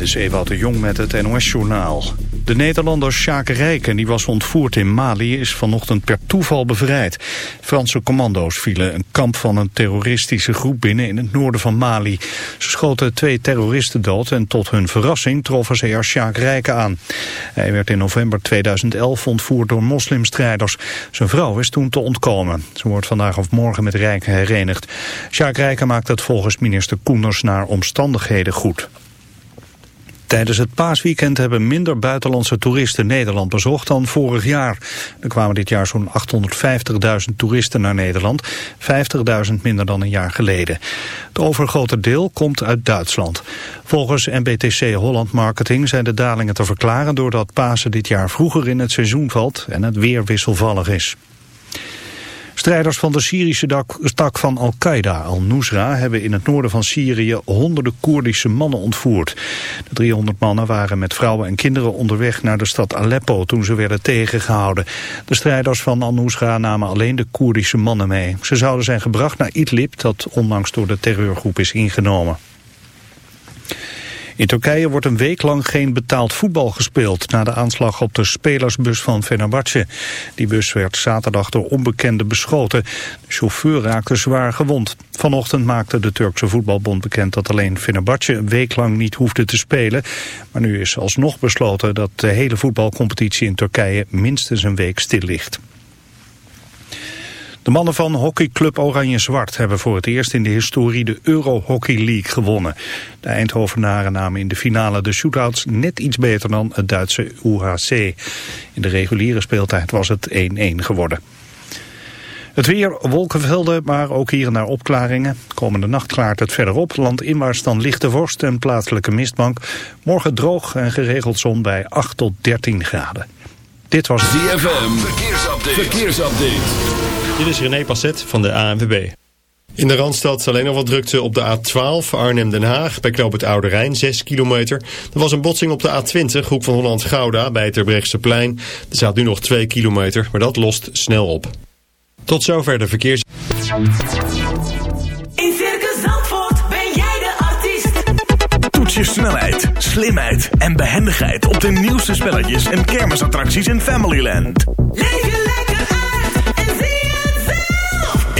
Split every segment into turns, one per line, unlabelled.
Dit is Ewout de Jong met het NOS-journaal. De Nederlander Sjaak Rijken, die was ontvoerd in Mali, is vanochtend per toeval bevrijd. Franse commando's vielen een kamp van een terroristische groep binnen in het noorden van Mali. Ze schoten twee terroristen dood en tot hun verrassing troffen ze er Sjaak Rijken aan. Hij werd in november 2011 ontvoerd door moslimstrijders. Zijn vrouw is toen te ontkomen. Ze wordt vandaag of morgen met Rijken herenigd. Sjaak Rijken maakt het volgens minister Koenders naar omstandigheden goed. Tijdens het paasweekend hebben minder buitenlandse toeristen Nederland bezocht dan vorig jaar. Er kwamen dit jaar zo'n 850.000 toeristen naar Nederland, 50.000 minder dan een jaar geleden. Het overgrote deel komt uit Duitsland. Volgens NBTC Holland Marketing zijn de dalingen te verklaren doordat Pasen dit jaar vroeger in het seizoen valt en het weer wisselvallig is. Strijders van de Syrische tak van Al-Qaeda, Al-Nusra, hebben in het noorden van Syrië honderden Koerdische mannen ontvoerd. De 300 mannen waren met vrouwen en kinderen onderweg naar de stad Aleppo toen ze werden tegengehouden. De strijders van Al-Nusra namen alleen de Koerdische mannen mee. Ze zouden zijn gebracht naar Idlib, dat onlangs door de terreurgroep is ingenomen. In Turkije wordt een week lang geen betaald voetbal gespeeld... na de aanslag op de spelersbus van Fenerbahce. Die bus werd zaterdag door onbekenden beschoten. De chauffeur raakte zwaar gewond. Vanochtend maakte de Turkse voetbalbond bekend... dat alleen Fenerbahce een week lang niet hoefde te spelen. Maar nu is alsnog besloten dat de hele voetbalcompetitie in Turkije... minstens een week stil ligt. De mannen van hockeyclub Oranje-Zwart hebben voor het eerst in de historie de Euro Hockey League gewonnen. De Eindhovenaren namen in de finale de shootouts net iets beter dan het Duitse UHC. In de reguliere speeltijd was het 1-1 geworden. Het weer, wolkenvelden, maar ook hier en opklaringen. Komende nacht klaart het verder op. Landinwaarts dan lichte vorst en plaatselijke mistbank. Morgen droog en geregeld zon bij 8 tot 13 graden. Dit was
ZFM. Verkeersupdate. Verkeersupdate.
Dit is René Passet van de ANWB. In de Randstad alleen nog wat drukte op de A12 Arnhem-Den Haag. Bij Knoop het Oude Rijn, 6 kilometer. Er was een botsing op de A20, hoek van Holland-Gouda, bij het plein. Er staat nu nog 2 kilometer, maar dat lost snel op. Tot zover de verkeers...
In Circus Zandvoort ben jij de artiest. Toets je snelheid, slimheid en behendigheid op de nieuwste spelletjes en kermisattracties in Familyland. Lekker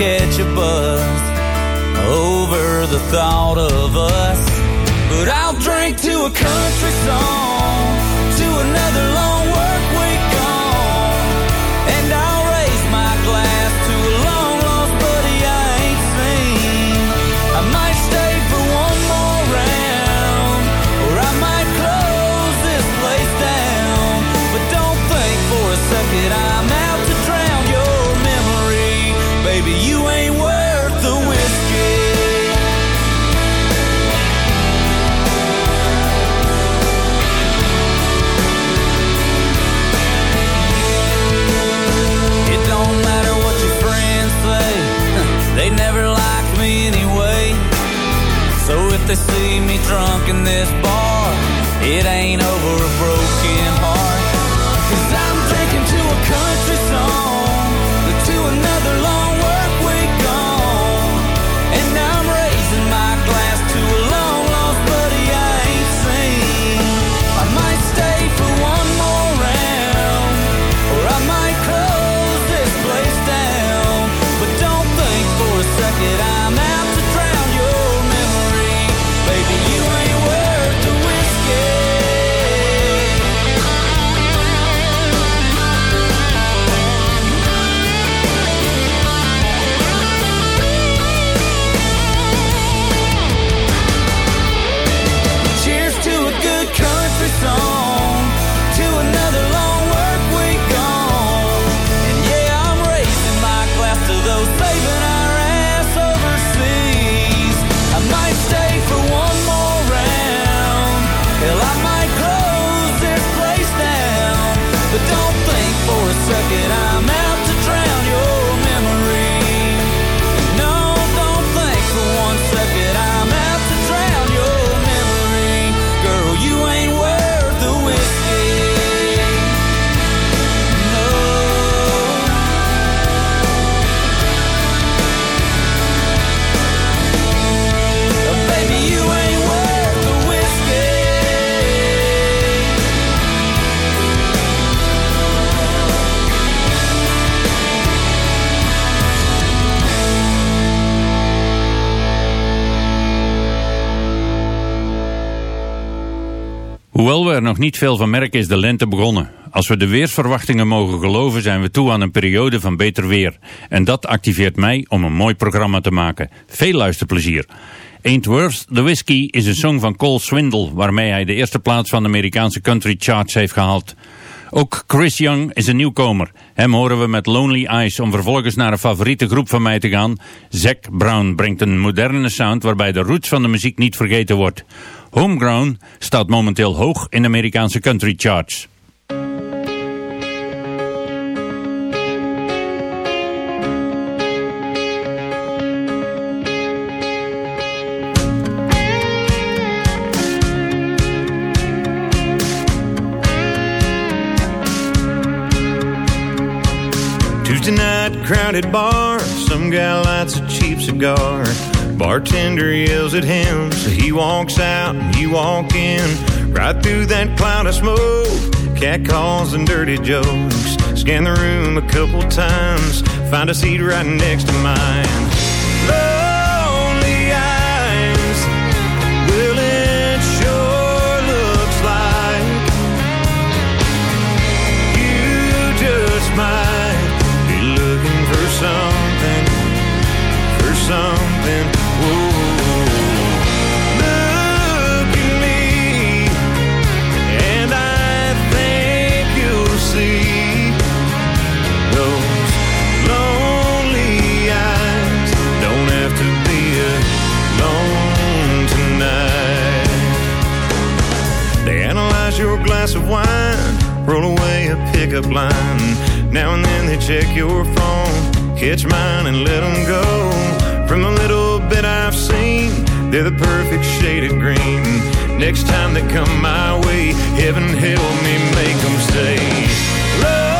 Catch a buzz over the thought of us. But I'll drink to a country song, to another long they see me drunk in this
bar. It ain't over,
bro. Niet veel van merken is de lente begonnen. Als we de weersverwachtingen mogen geloven zijn we toe aan een periode van beter weer. En dat activeert mij om een mooi programma te maken. Veel luisterplezier. Ain't Worth the Whiskey is een song van Cole Swindle... waarmee hij de eerste plaats van de Amerikaanse country charts heeft gehaald. Ook Chris Young is een nieuwkomer. Hem horen we met Lonely Eyes om vervolgens naar een favoriete groep van mij te gaan. Zac Brown brengt een moderne sound waarbij de roots van de muziek niet vergeten wordt. Homegrown staat momenteel hoog in de Amerikaanse country charts.
Tuesday night, crowded bar. Some guy lights a cheap cigar. Bartender yells at him, so he walks out and you walk in. Right through that cloud of smoke, cat calls and dirty jokes. Scan the room a couple times, find a seat right next to mine. Lonely wine, roll away a pickup line. Now and then they check your phone, catch mine and let them go. From the little bit I've seen, they're the perfect shade of green. Next time they come my way, heaven help me make them stay. Lonely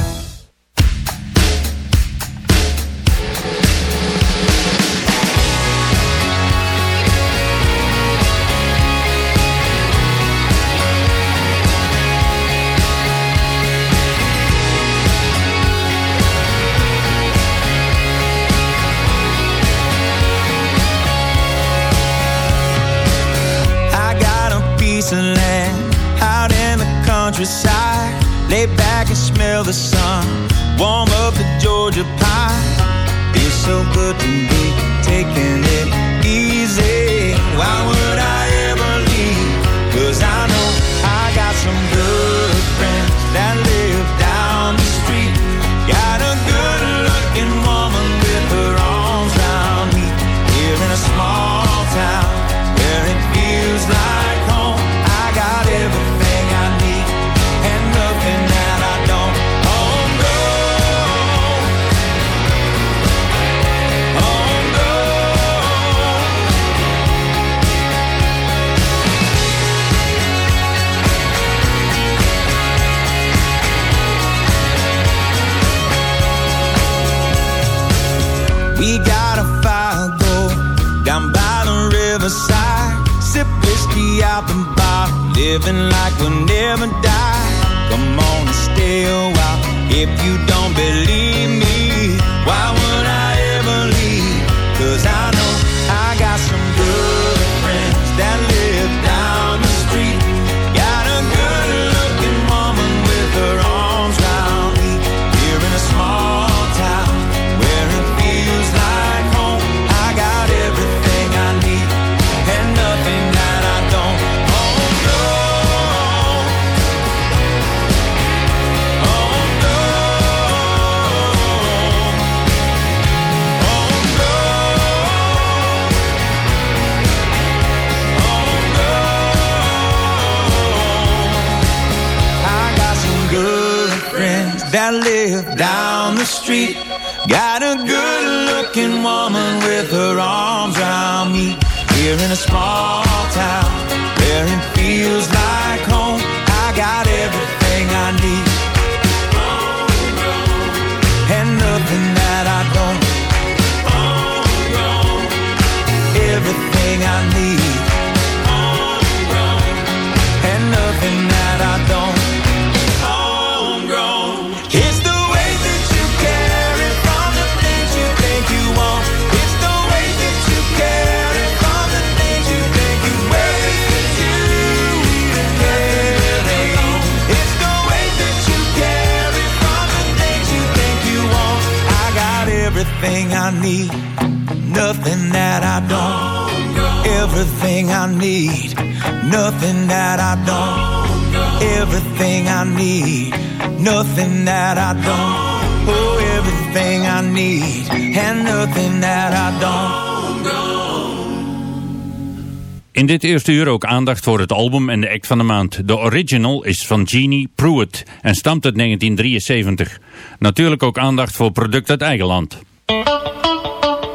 In
dit eerste uur ook aandacht voor het album en de act van de maand. De original is van Jeannie Pruitt en stamt uit 1973. Natuurlijk ook aandacht voor product uit eigen land.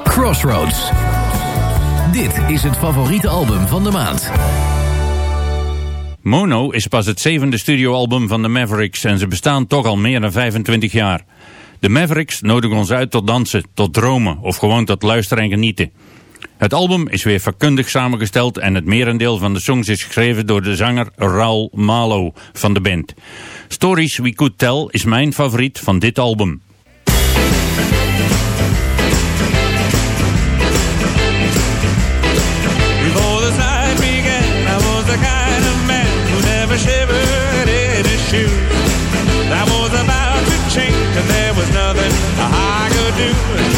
Crossroads. Dit is het favoriete album van de maand.
Mono is pas het zevende studioalbum van de Mavericks en ze bestaan toch al meer dan 25 jaar. De Mavericks nodigen ons uit tot dansen, tot dromen of gewoon tot luisteren en genieten. Het album is weer vakkundig samengesteld en het merendeel van de songs is geschreven door de zanger Raul Malo van de band. Stories We Could Tell is mijn favoriet van dit album.
Was
about and there was nothing I could do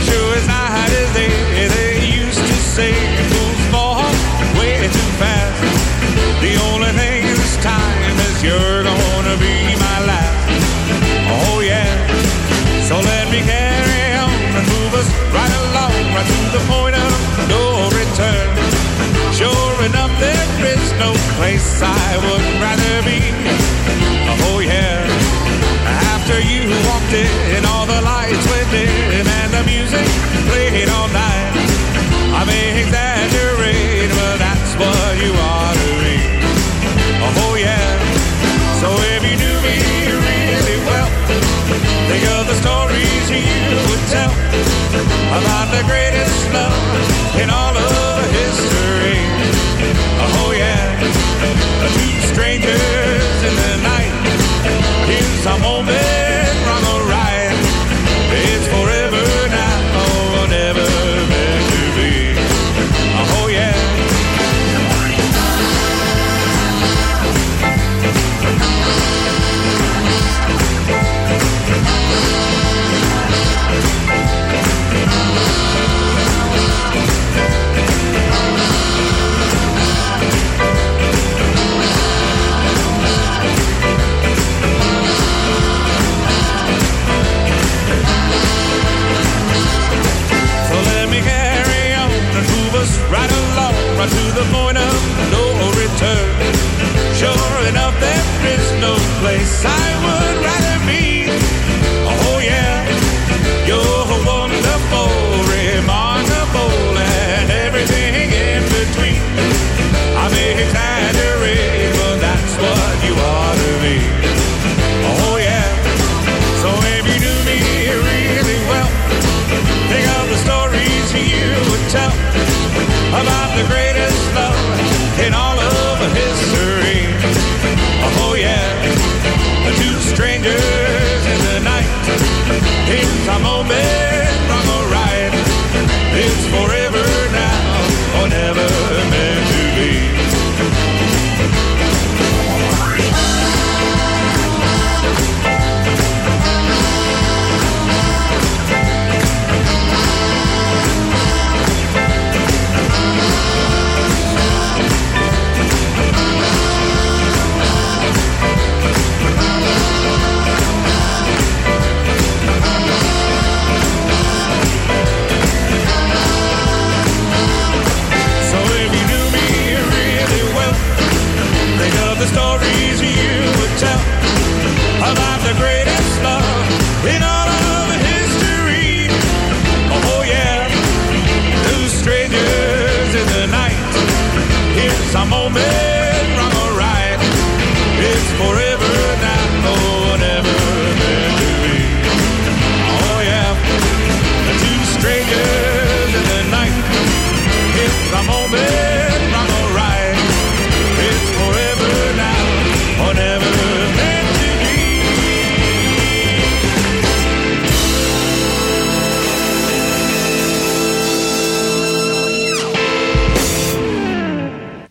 Sure as they used to say fools fall way too fast. The only thing this time is you're gonna be my last. Oh yeah, so let me carry on and move us right along, right to the point of no return. Sure enough, there is no place I would rather be. Oh yeah, after you walked in, all the lights went dim and the music played all night. I may exaggerate, but that's what you are to me. Oh yeah, so if you knew me really well, think of the stories you would tell about the greatest love in all of history. Oh yeah, two strangers in the night. Here's a moment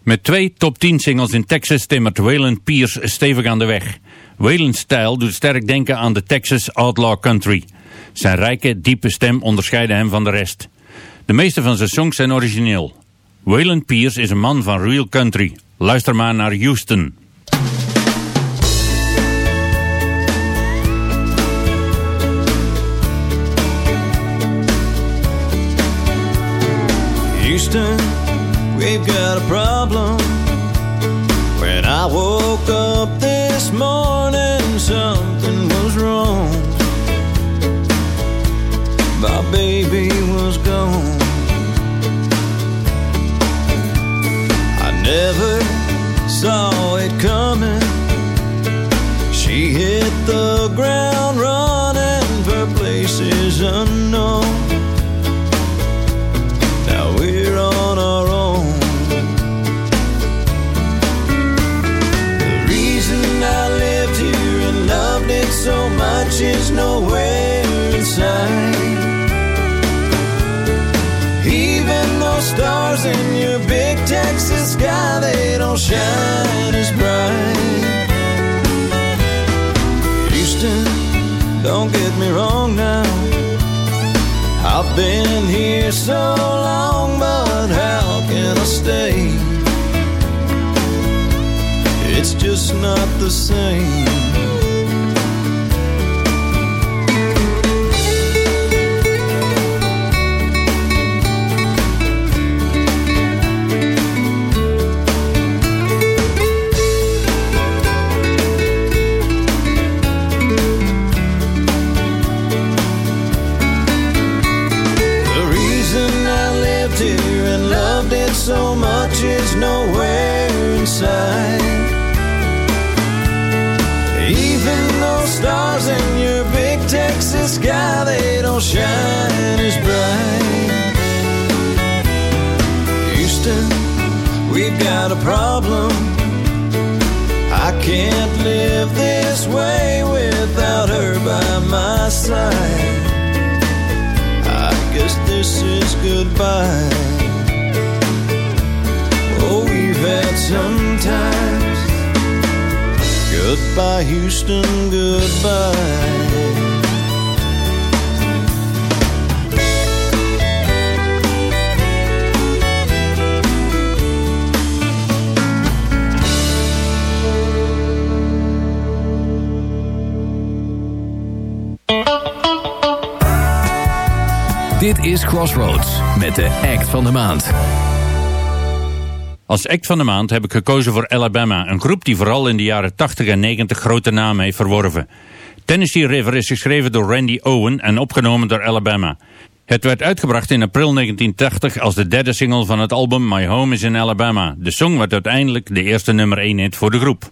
Met twee top 10 singles in Texas timmert Waylon Pierce stevig aan de weg. Waylon's stijl doet sterk denken aan de Texas Outlaw Country. Zijn rijke, diepe stem onderscheidde hem van de rest. De meeste van zijn songs zijn origineel. Waylon Pierce is een man van real country. Luister maar naar Houston.
Houston, we've got a problem. When I woke up this morning, something was wrong. My baby was gone. I never saw it coming. She hit the ground running for places unknown. Much is nowhere in sight. Even those stars in your big Texas sky, they don't shine as bright. Houston, don't don't get me wrong now. I've been here so long, but how can I stay? It's just not the same. Texas sky, they don't shine as bright. Houston, we've got a problem. I can't live this way without her by my side. I guess this is goodbye. Oh, we've had some times. Goodbye, Houston, goodbye.
Dit is Crossroads met de act van de maand.
Als act van de maand heb ik gekozen voor Alabama, een groep die vooral in de jaren 80 en 90 grote namen heeft verworven. Tennessee River is geschreven door Randy Owen en opgenomen door Alabama. Het werd uitgebracht in april 1980 als de derde single van het album My Home is in Alabama. De song werd uiteindelijk de eerste nummer 1 hit voor de groep.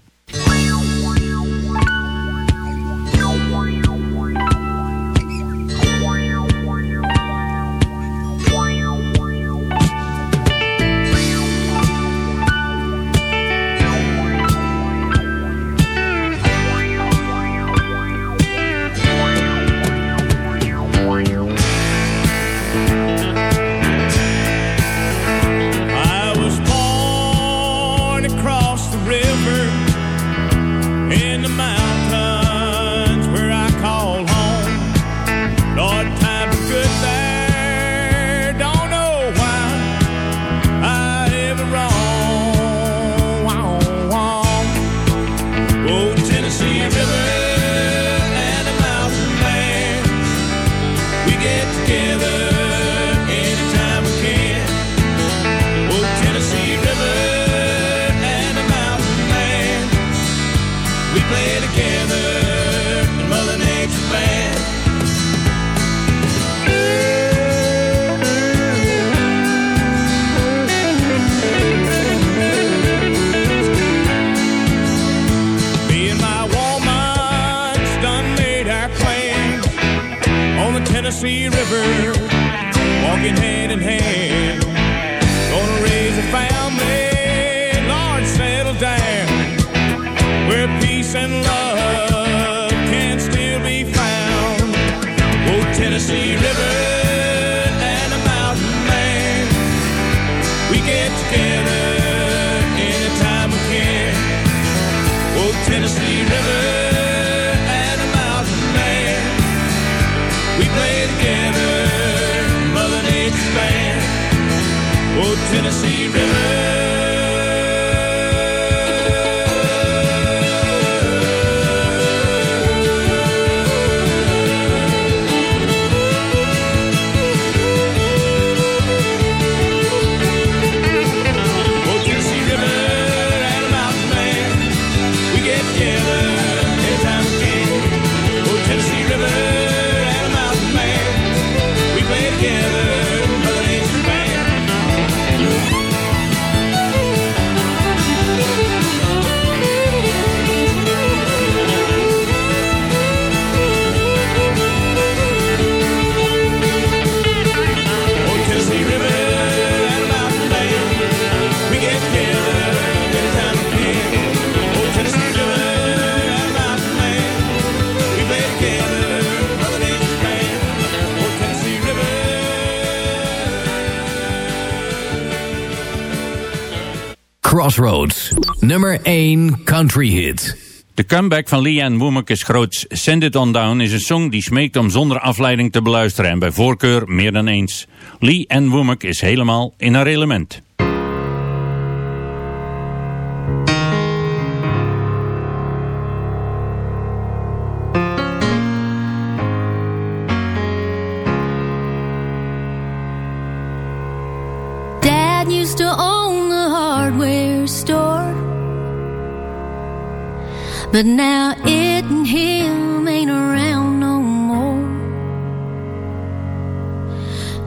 Nummer 1 country hit.
De comeback van Leanne Womack is groots. Send It On Down is een song die smeekt om zonder afleiding te beluisteren en bij voorkeur meer dan eens. Lee Ann Womack is helemaal in haar element.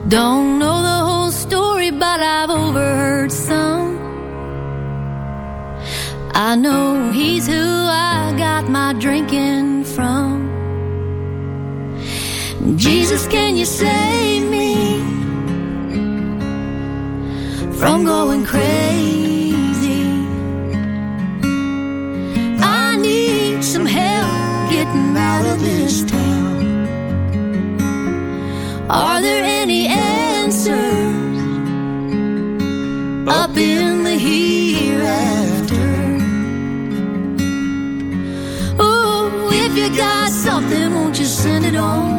Don't know the whole story, but I've overheard some. I know he's who I got my drinking from. Jesus, can you save me from going crazy? I need some help getting out of this town. Are there up in the hereafter? Oh, if you got something, won't you send it on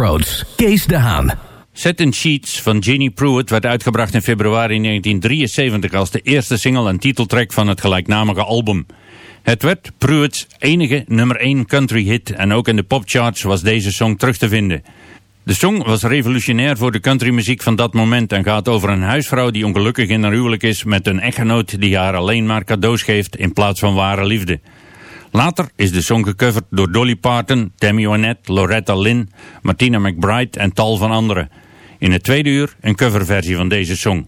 Crossroads, Kees de Haan.
Set in Sheets van Ginny Pruitt werd uitgebracht in februari 1973 als de eerste single en titeltrack van het gelijknamige album. Het werd Pruitt's enige nummer 1 country hit en ook in de popcharts was deze song terug te vinden. De song was revolutionair voor de countrymuziek van dat moment en gaat over een huisvrouw die ongelukkig in haar huwelijk is met een echtgenoot die haar alleen maar cadeaus geeft in plaats van ware liefde. Later is de song gecoverd door Dolly Parton, Tammy Wynette, Loretta Lynn, Martina McBride en tal van anderen. In het tweede uur een coverversie van deze song.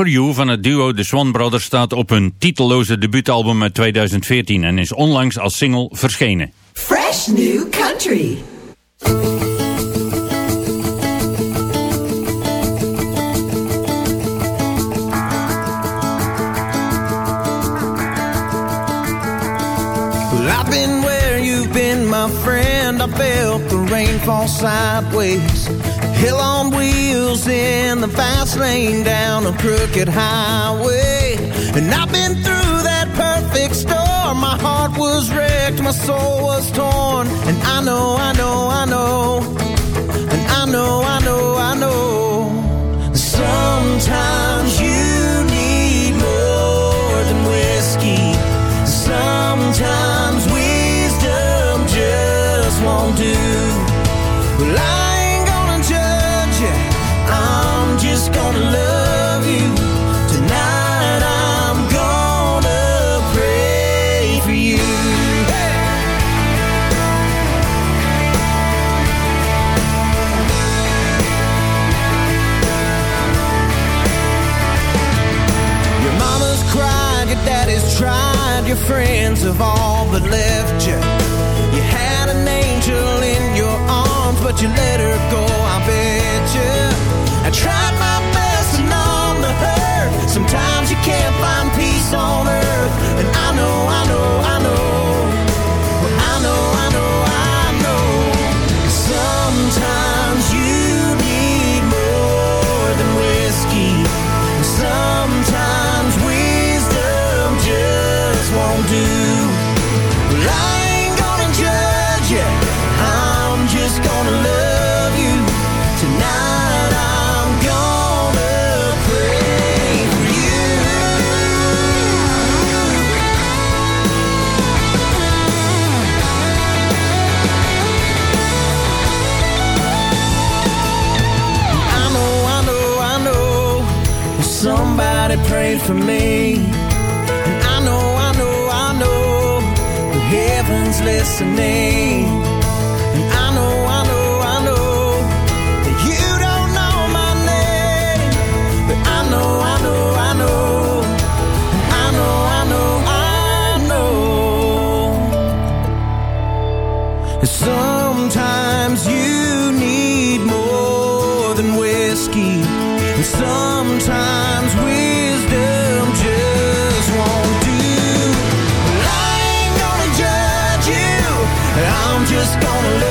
For You van het duo The Swan Brothers staat op hun titelloze debuutalbum uit 2014 en is onlangs als single verschenen.
Fresh New Country.
I've been where you've been, my friend. I felt the rain fall sideways. Hell on wheels in the fast lane down a crooked highway. And I've been through that perfect storm. My heart was wrecked, my soul was torn. And I know, I know, I know. And I know, I know, I know. Sometimes you need more than whiskey. Sometimes wisdom just won't do. Well, have all but left you. You had an angel in your arms, but you let her go, I bet you. I tried my best to numb the hurt. Sometimes you can't find prayed for me. And I know, I know, I know. The heaven's listening. And I know, I know, I know. That you don't know my name. But I know, I know, I know. And I know, I know, I know. Sometimes you need more than whiskey. And sometimes gonna love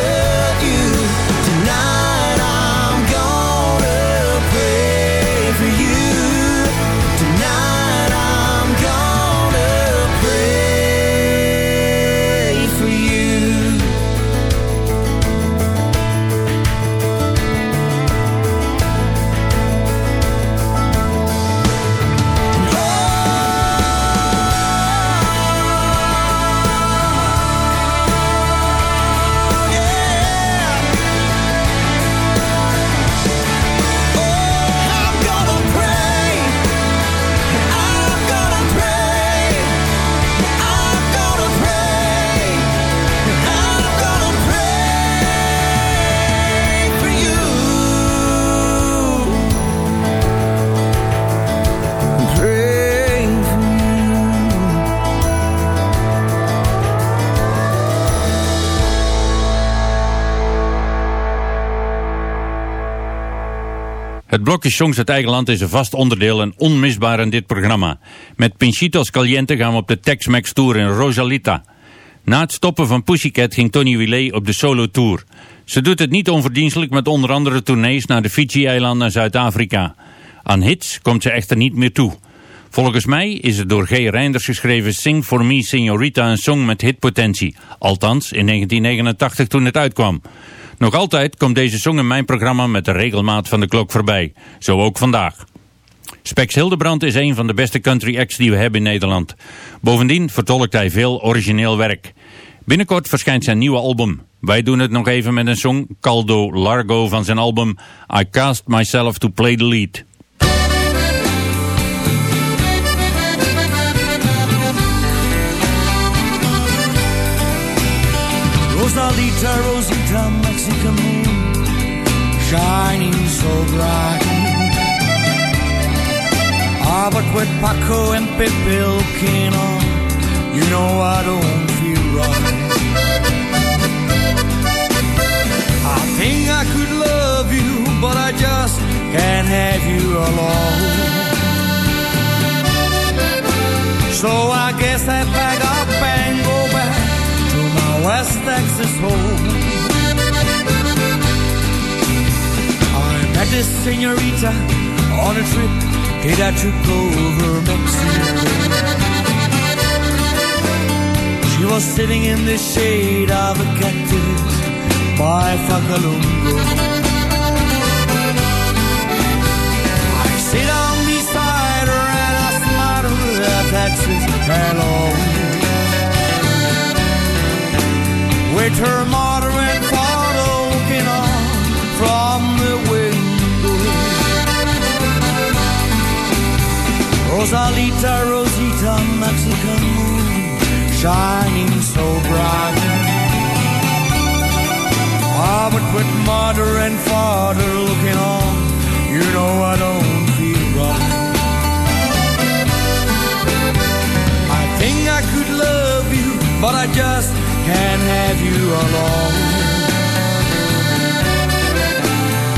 blokje songs uit eigen land is een vast onderdeel en onmisbaar in dit programma. Met Pinchitos Caliente gaan we op de Tex-Mex Tour in Rosalita. Na het stoppen van Pussycat ging Tony Willet op de solo tour. Ze doet het niet onverdienstelijk met onder andere tournees naar de Fiji-eilanden en Zuid-Afrika. Aan hits komt ze echter niet meer toe. Volgens mij is het door G. Reinders geschreven Sing For Me Señorita een song met hitpotentie. Althans, in 1989 toen het uitkwam. Nog altijd komt deze song in mijn programma met de regelmaat van de klok voorbij. Zo ook vandaag. Spex Hildebrand is een van de beste country acts die we hebben in Nederland. Bovendien vertolkt hij veel origineel werk. Binnenkort verschijnt zijn nieuwe album. Wij doen het nog even met een song, Caldo Largo van zijn album I Cast Myself to Play the Lead.
Rosalita, Rosita, Mexican moon, shining so bright. Ah, but with Paco and Pepe looking on, you know I don't feel right. I think I could love you, but I just can't have you alone. So I guess I pack up and go back to my West Texas home. This senorita on a trip that I took over Mexico. She was sitting in the shade of a cactus by Facalungo. I sit down beside her and I smile to her Texas hello. With her mother Rosalita, Rosita, Mexican moon, shining so bright. Ah, but with mother and father looking on, you know I don't feel right. I think I could love you, but I just can't have you alone.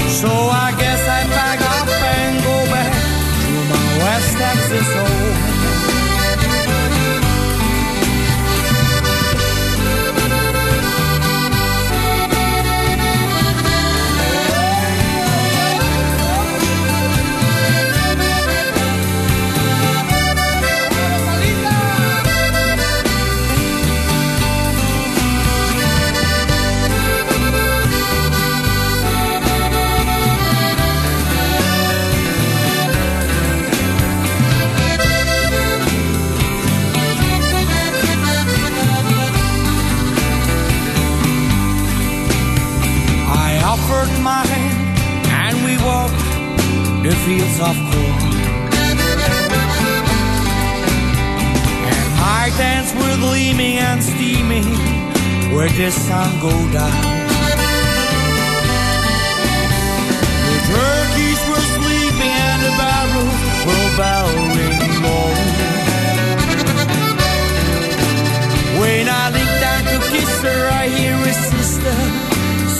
So I the fields of corn. And my hands were gleaming and steaming where the sun go down. The turkeys were sleeping and the barrels were bowing low. When I leaned down to kiss her, I hear a sister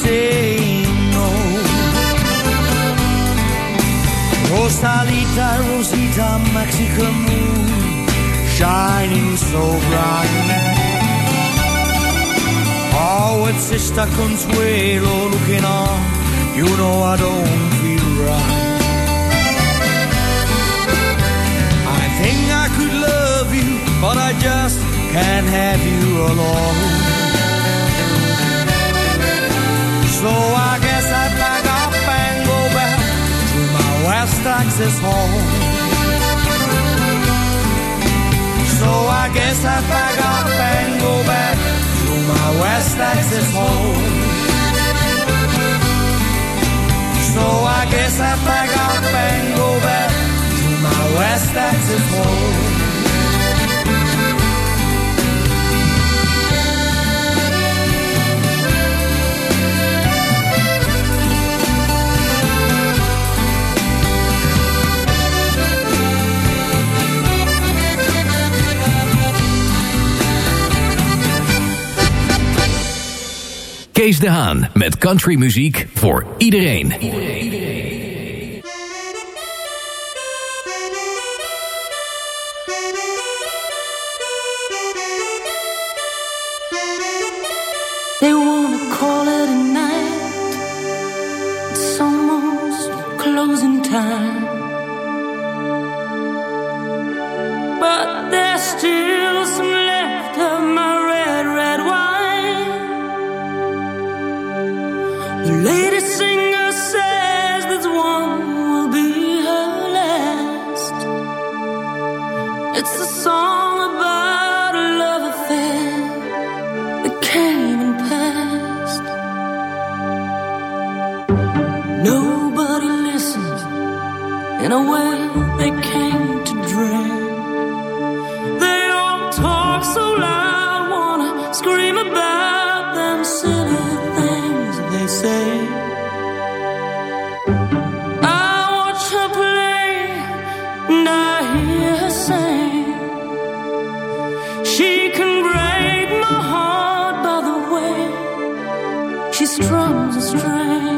say Rosalita, Rosita, Mexican moon, shining so bright. Oh, with Sister Consuelo looking on, you know I don't feel right. I think I could love you, but I just can't have you alone. So I West Texas home. So I guess I pack up and go back to my West Texas home. So I guess I pack up and go back to my West Texas home.
Kees de Haan met countrymuziek voor iedereen.
drums are strange.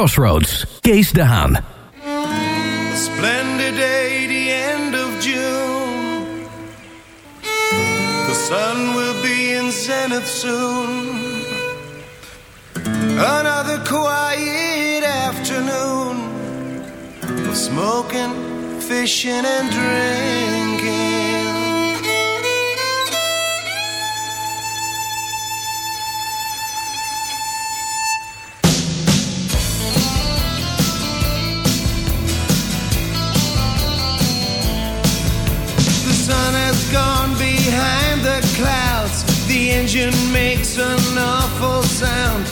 Crossroads, Kees de Haan.
Splendid day, the end of June. The sun will be in zenith soon. Another quiet afternoon smoking, fishing, and drinking. engine makes an awful sound.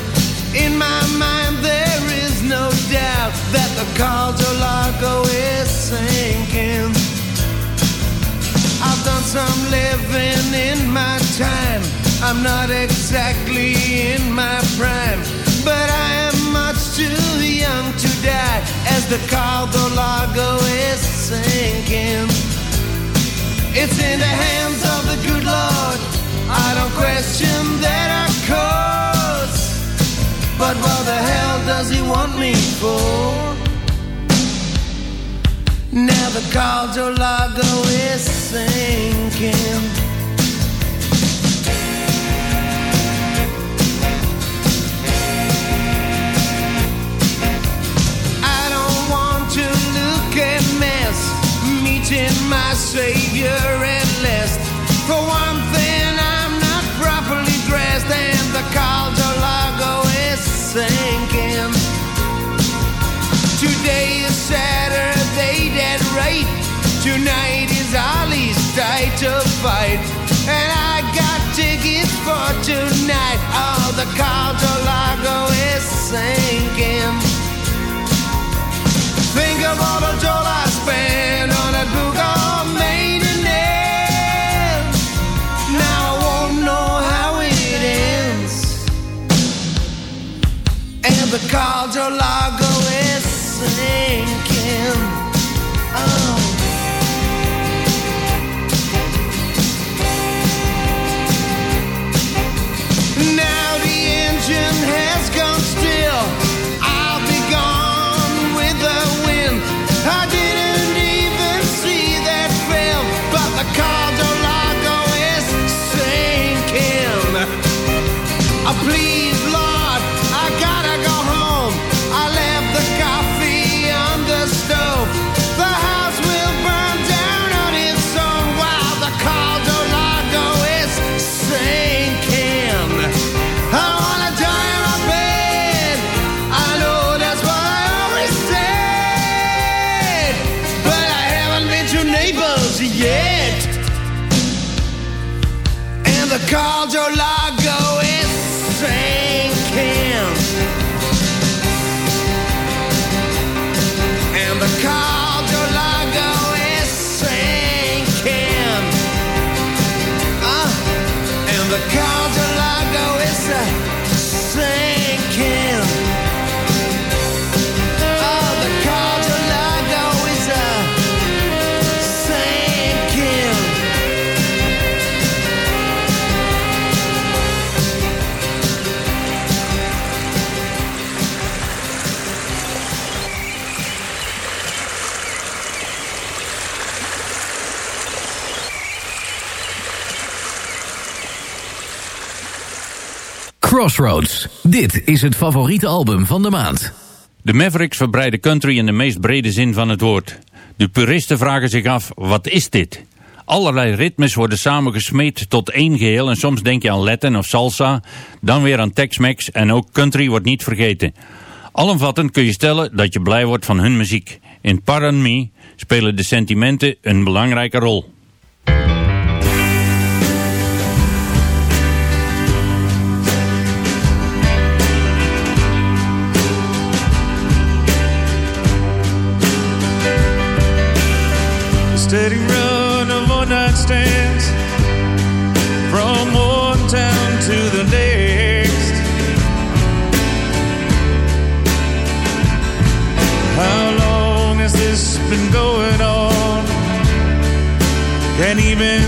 In my mind, there is no doubt that the Caldo Largo is sinking. I've done some living in my time. I'm not exactly in my prime, but I am much too young to die as the Caldo Largo is sinking. It's in the hands of the good Lord. I don't question that, of course. But what the hell does he want me for? Now the Caldo Largo is sinking. I don't want to look a mess, meeting my savior at last. For one thing, I'm Today is Saturday, that right. Tonight is Ollie's to fight. And I got tickets for tonight. Oh, the Caldo Largo is sinking. Think of all the joy I spent on that Bugatti Maiden Now I won't know how it ends. And the Caldo
Crossroads. Dit is het favoriete album van de maand.
De Mavericks verbreiden country in de meest brede zin van het woord. De puristen vragen zich af, wat is dit? Allerlei ritmes worden samengesmeed tot één geheel en soms denk je aan Latin of salsa, dan weer aan Tex-Mex en ook country wordt niet vergeten. Alomvattend kun je stellen dat je blij wordt van hun muziek. In Pardon Me spelen de sentimenten een belangrijke rol.
Steady run of one night stands from one town to the next. How long has this been going on? Can't even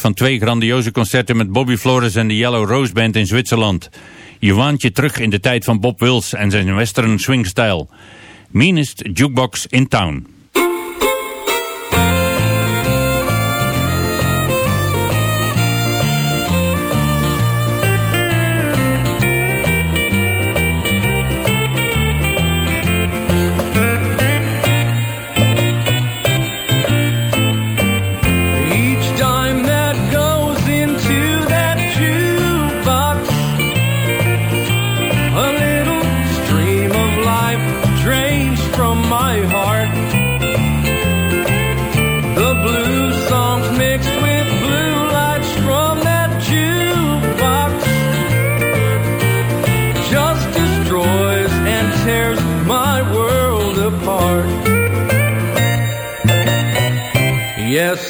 van twee grandioze concerten met Bobby Flores en de Yellow Rose Band in Zwitserland. Je waant je terug in de tijd van Bob Wills en zijn western swingstijl. Meanest Jukebox in Town.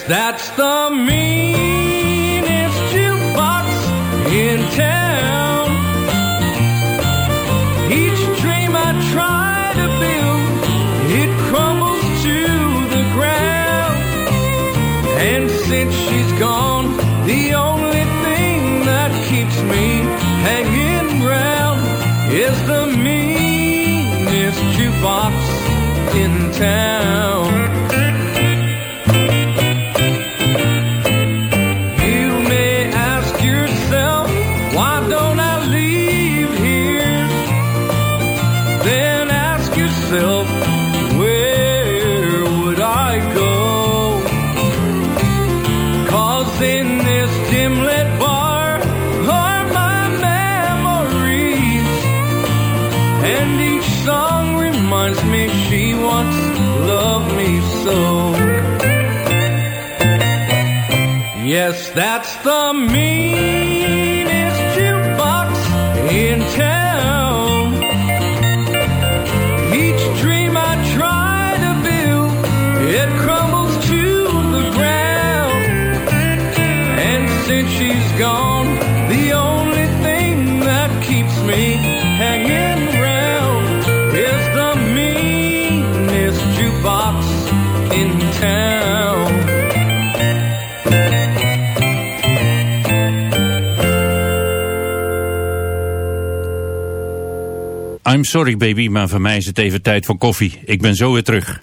That's the meanest jukebox in town. Each dream I try to build, it crumbles to the ground. And since she's gone, the only thing that keeps me hanging round is the meanest jukebox in town. Reminds me she once loved me so. Yes, that's the meanest jukebox in town. Each dream I try to build, it crumbles to the ground. And since she's gone,
I'm sorry baby, maar voor mij is het even tijd voor koffie. Ik ben zo weer terug.